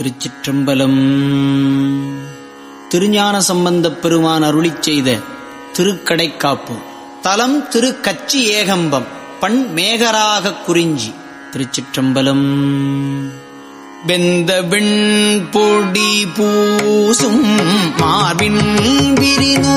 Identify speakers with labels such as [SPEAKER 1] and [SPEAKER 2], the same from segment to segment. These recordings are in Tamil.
[SPEAKER 1] திருச்சிற்றம்பலம். திருஞான சம்பந்தப் பெருமான் அருளி செய்த திருக்கடைக்காப்பு. தலம் திரு கச்சி ஏகம்பம் பண் மேகராக குறிஞ்சி திருச்சிற்றம்பலம். வெந்தவிண் பொடி பூசும் மார்பின் விரிந்து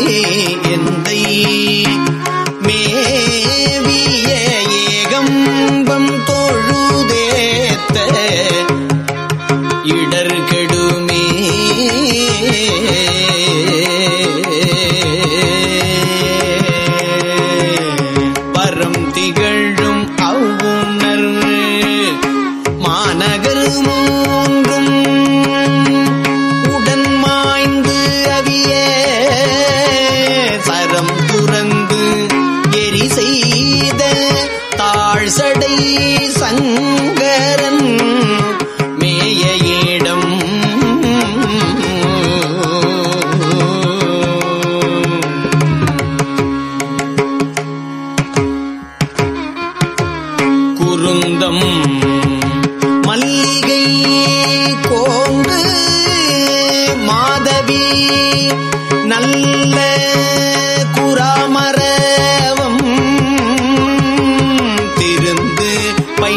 [SPEAKER 1] ಮಾಡಿ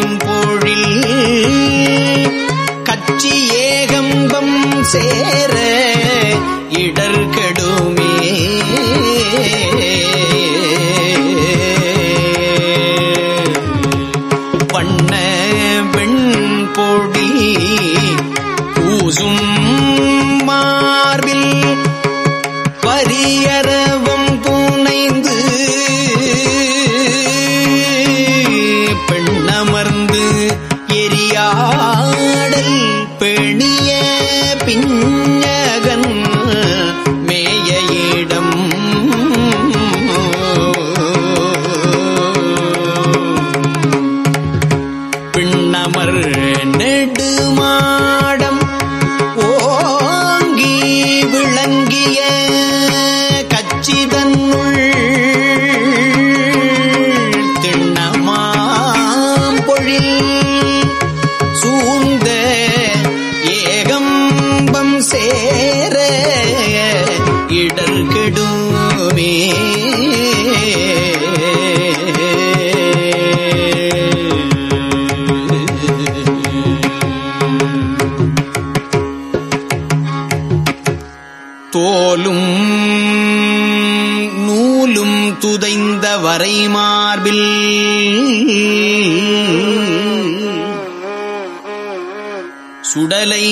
[SPEAKER 1] செம்பொழில் கச்சி ஏகம்பம் சேர இடர்கடுமே பண்ண வெண்பொடி பூசும் மார்பில் பரியற சுடலை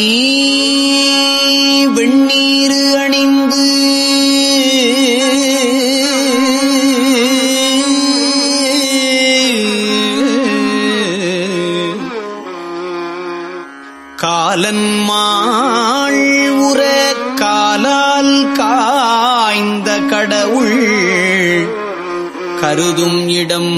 [SPEAKER 1] வெண்ணீர் அணிந்து காலன்மாள் உற காலால் காய்ந்த கடவுள் கருதும் இடம்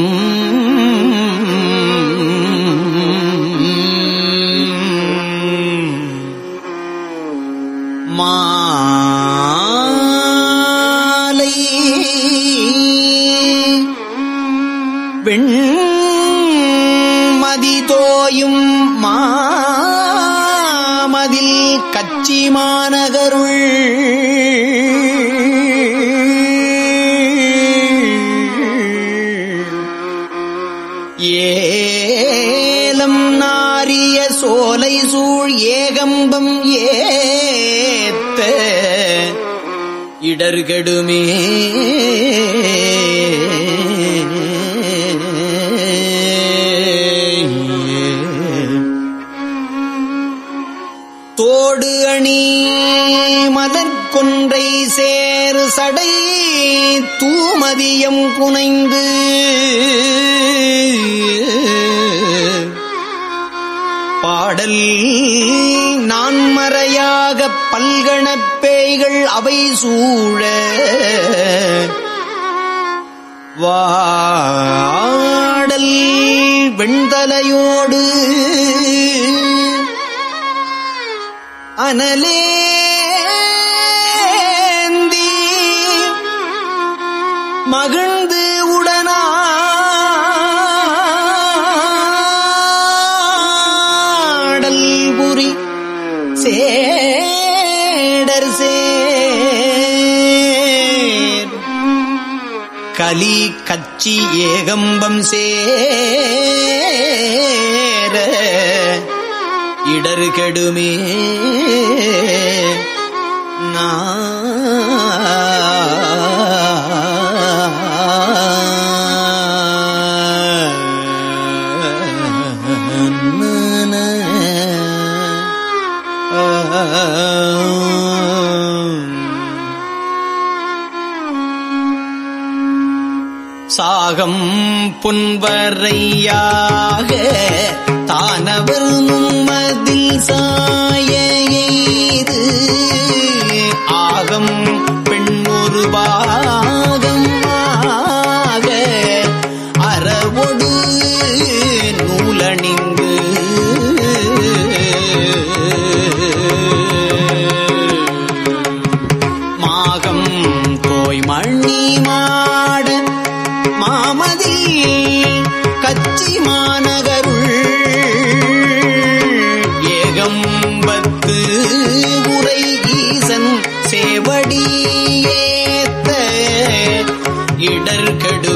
[SPEAKER 1] தோயும் மாமதில் கச்சி மாநகருள். ஏலம் நாரிய சோலை சூழ் ஏகம்பம் ஏத்த இடர்கெடுமே. மணி அணி மலர்கொன்றை சேர் சடை தூமதியம் புனைந்து. பாடல் நான்மறையாக பல்கணப் பேய்கள் அவை சூழ. வாடல் வெண்தலையோடு அனலேந்தி மகிழ்ந்து உடனாடல் புரி சேடர் சேர். கலி கச்சி ஏகம்பம் சே இடர் கெடுமே. சாகம் புன்வரையாக தானவர் சாயது ஆகம் பெண் ஒரு பாகம் ஆக அறவொடு நூலணிந்த சேவடி ஏத்த இடர்கடுமே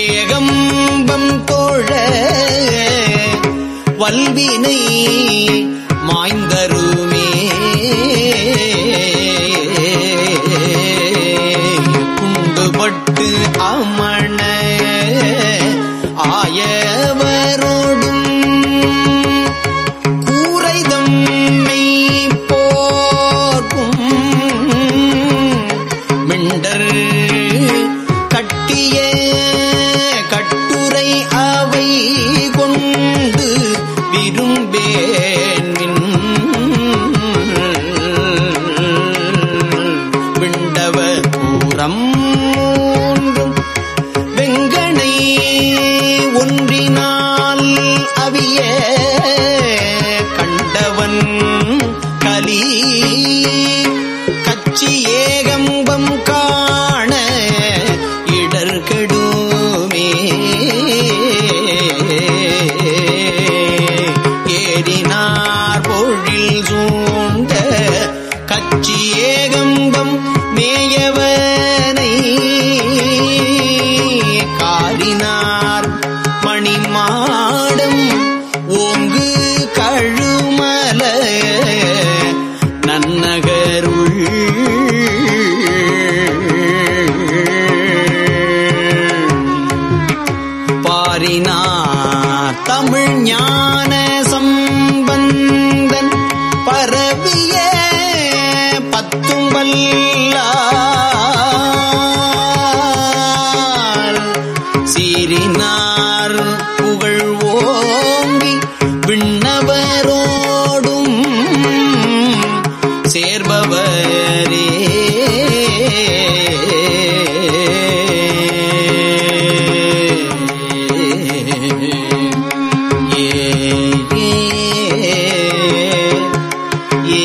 [SPEAKER 1] ஏகம்பம் தோழ வல்வினை சீரினார் புகழ் ஓங்கி விண்ணவரோடும் சேர்பவரே. ஏ ஏ